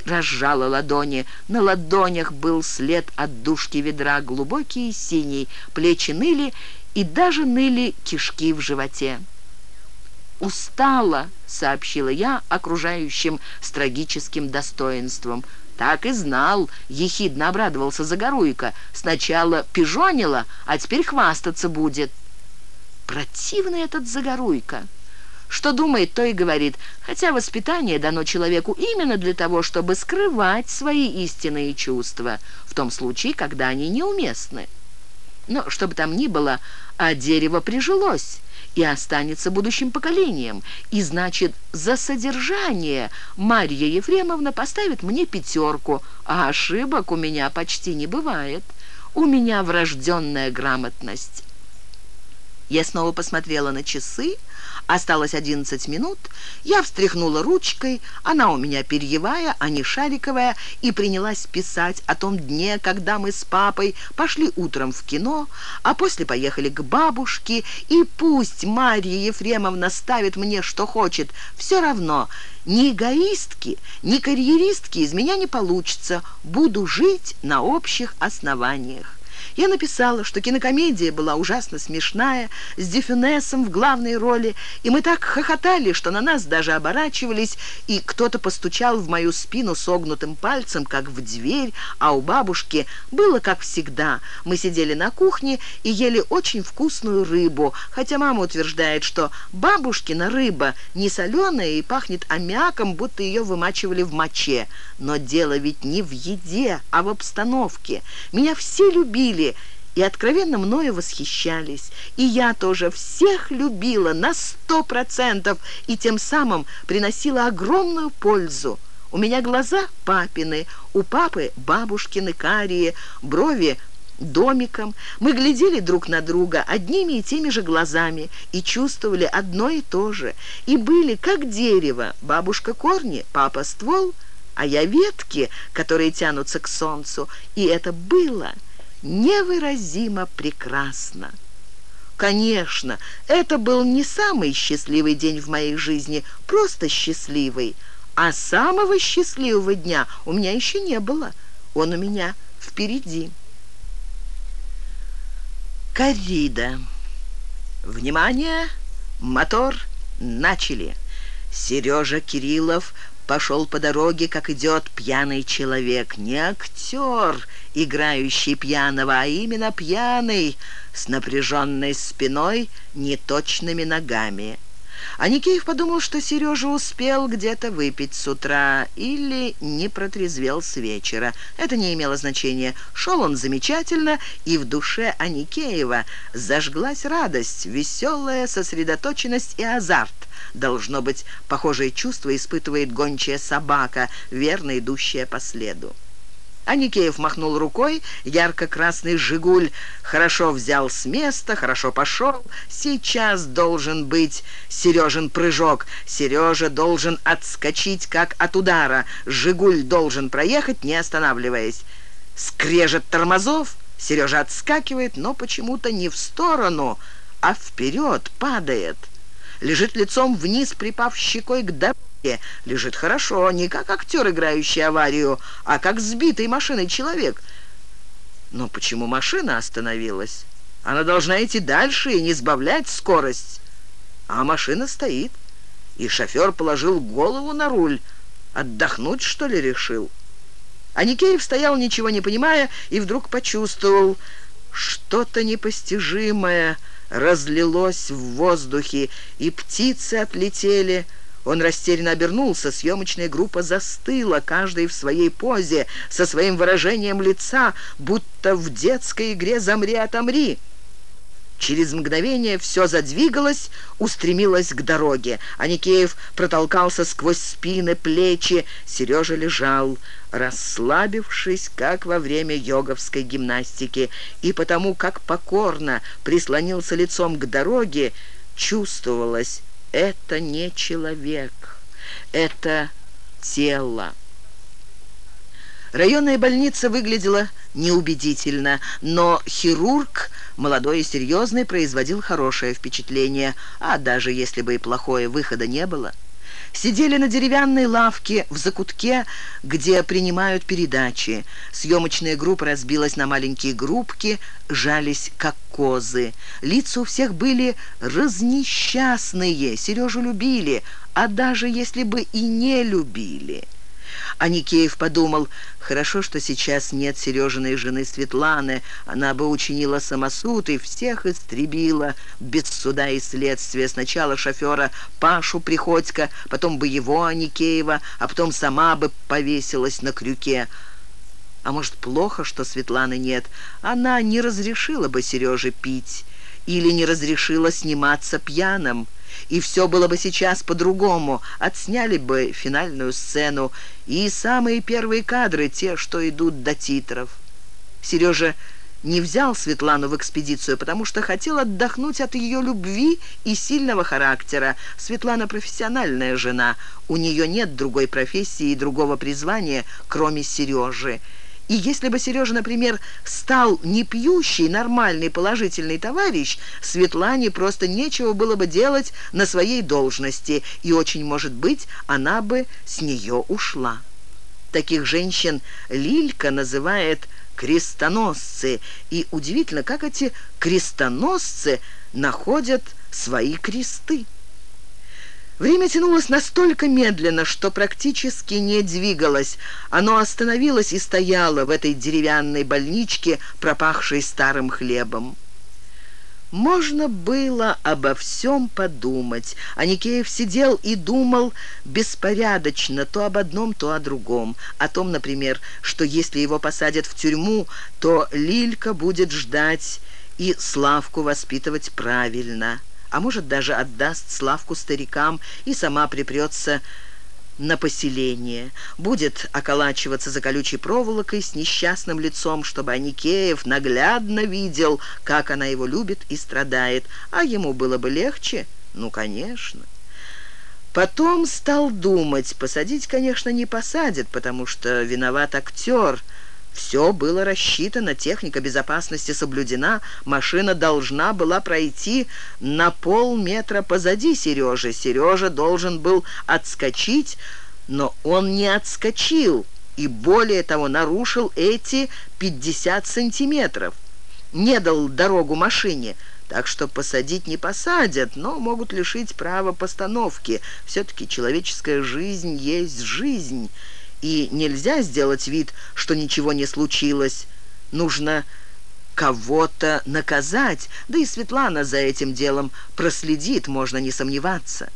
разжала ладони. На ладонях был след от дужки ведра, глубокий и синий. Плечи ныли, и даже ныли кишки в животе. «Устала», — сообщила я окружающим с трагическим достоинством. «Так и знал», — ехидно обрадовался Загоруйка. «Сначала пижонила, а теперь хвастаться будет». Противный этот Загоруйка. Что думает, то и говорит, хотя воспитание дано человеку именно для того, чтобы скрывать свои истинные чувства, в том случае, когда они неуместны. Но, чтобы там ни было, а дерево прижилось и останется будущим поколением. И значит, за содержание Марья Ефремовна поставит мне пятерку, а ошибок у меня почти не бывает. У меня врожденная грамотность. Я снова посмотрела на часы. Осталось одиннадцать минут. Я встряхнула ручкой. Она у меня перьевая, а не шариковая. И принялась писать о том дне, когда мы с папой пошли утром в кино, а после поехали к бабушке. И пусть Марья Ефремовна ставит мне, что хочет. Все равно ни эгоистки, ни карьеристки из меня не получится. Буду жить на общих основаниях. Я написала, что кинокомедия была ужасно смешная, с Дюфюнесом в главной роли, и мы так хохотали, что на нас даже оборачивались, и кто-то постучал в мою спину согнутым пальцем, как в дверь, а у бабушки было как всегда. Мы сидели на кухне и ели очень вкусную рыбу, хотя мама утверждает, что бабушкина рыба не соленая и пахнет аммиаком, будто ее вымачивали в моче. Но дело ведь не в еде, а в обстановке. Меня все любили, и откровенно мною восхищались. И я тоже всех любила на сто процентов и тем самым приносила огромную пользу. У меня глаза папины, у папы бабушкины карие, брови домиком. Мы глядели друг на друга одними и теми же глазами и чувствовали одно и то же. И были как дерево, бабушка корни, папа ствол, а я ветки, которые тянутся к солнцу. И это было невыразимо прекрасно. Конечно, это был не самый счастливый день в моей жизни, просто счастливый. А самого счастливого дня у меня еще не было. Он у меня впереди. Коррида. Внимание! Мотор! Начали! Сережа Кириллов пошел по дороге, как идет пьяный человек. Не актер, играющий пьяного, а именно пьяный, с напряженной спиной, неточными ногами. Аникеев подумал, что Сережа успел где-то выпить с утра или не протрезвел с вечера. Это не имело значения. Шел он замечательно, и в душе Аникеева зажглась радость, веселая сосредоточенность и азарт. Должно быть, похожее чувство испытывает гончая собака, верно идущая по следу. Аникеев махнул рукой, ярко-красный «Жигуль» хорошо взял с места, хорошо пошел. Сейчас должен быть Сережин прыжок. Сережа должен отскочить, как от удара. «Жигуль» должен проехать, не останавливаясь. Скрежет тормозов, Сережа отскакивает, но почему-то не в сторону, а вперед падает. Лежит лицом вниз, припав щекой к дороге лежит хорошо, не как актер, играющий аварию, а как сбитый машиной человек. Но почему машина остановилась? Она должна идти дальше и не сбавлять скорость. А машина стоит, и шофер положил голову на руль. Отдохнуть, что ли, решил? А Никеев стоял, ничего не понимая, и вдруг почувствовал что-то непостижимое разлилось в воздухе, и птицы отлетели, он растерянно обернулся, съемочная группа застыла, каждый в своей позе, со своим выражением лица, будто в детской игре «Замри, отомри». Через мгновение все задвигалось, устремилось к дороге. Аникеев протолкался сквозь спины, плечи. Сережа лежал, расслабившись, как во время йоговской гимнастики. И потому, как покорно прислонился лицом к дороге, чувствовалось, это не человек, это тело. Районная больница выглядела неубедительно, но хирург, молодой и серьезный, производил хорошее впечатление, а даже если бы и плохое, выхода не было – Сидели на деревянной лавке в закутке, где принимают передачи. Съемочная группа разбилась на маленькие группки, жались как козы. Лица у всех были разнесчастные, Сережу любили, а даже если бы и не любили – Аникеев подумал, хорошо, что сейчас нет Сережиной жены Светланы, она бы учинила самосуд и всех истребила без суда и следствия. Сначала шофера Пашу Приходько, потом бы его, Аникеева, а потом сама бы повесилась на крюке. А может, плохо, что Светланы нет? Она не разрешила бы Сереже пить или не разрешила сниматься пьяным и все было бы сейчас по-другому. Отсняли бы финальную сцену и самые первые кадры, те, что идут до титров. Сережа не взял Светлану в экспедицию, потому что хотел отдохнуть от ее любви и сильного характера. Светлана профессиональная жена, у нее нет другой профессии и другого призвания, кроме Сережи. И если бы Сережа, например, стал не пьющий, нормальный, положительный товарищ, Светлане просто нечего было бы делать на своей должности, и очень, может быть, она бы с нее ушла. Таких женщин Лилька называет крестоносцы, и удивительно, как эти крестоносцы находят свои кресты. Время тянулось настолько медленно, что практически не двигалось. Оно остановилось и стояло в этой деревянной больничке, пропахшей старым хлебом. Можно было обо всем подумать. Аникеев сидел и думал беспорядочно то об одном, то о другом. О том, например, что если его посадят в тюрьму, то Лилька будет ждать и Славку воспитывать правильно а может даже отдаст Славку старикам и сама припрется на поселение, будет околачиваться за колючей проволокой с несчастным лицом, чтобы Аникеев наглядно видел, как она его любит и страдает, а ему было бы легче, ну, конечно. Потом стал думать, посадить, конечно, не посадят, потому что виноват актер. Все было рассчитано, техника безопасности соблюдена, машина должна была пройти на полметра позади Сережи. Сережа должен был отскочить, но он не отскочил и, более того, нарушил эти 50 сантиметров. Не дал дорогу машине – так что посадить не посадят, но могут лишить права постановки. Все-таки человеческая жизнь есть жизнь, и нельзя сделать вид, что ничего не случилось. Нужно кого-то наказать, да и Светлана за этим делом проследит, можно не сомневаться.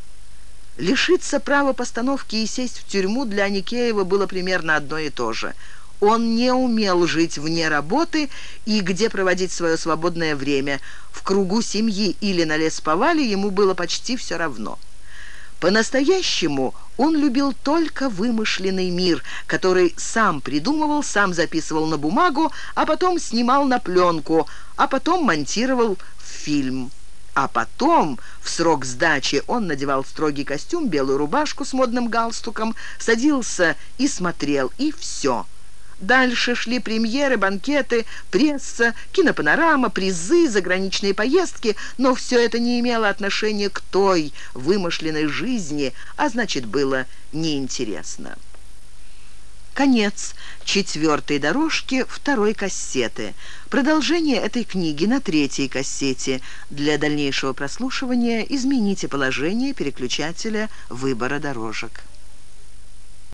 Лишиться права постановки и сесть в тюрьму для Никеева было примерно одно и то же – он не умел жить вне работы и где проводить свое свободное время. В кругу семьи или на лесповале ему было почти все равно. По-настоящему он любил только вымышленный мир, который сам придумывал, сам записывал на бумагу, а потом снимал на пленку, а потом монтировал фильм. А потом, в срок сдачи, он надевал строгий костюм, белую рубашку с модным галстуком, садился и смотрел, и все – Дальше шли премьеры, банкеты, пресса, кинопанорама, призы, заграничные поездки, но все это не имело отношения к той вымышленной жизни, а значит, было неинтересно. Конец четвертой дорожки второй кассеты. Продолжение этой книги на третьей кассете. Для дальнейшего прослушивания измените положение переключателя выбора дорожек.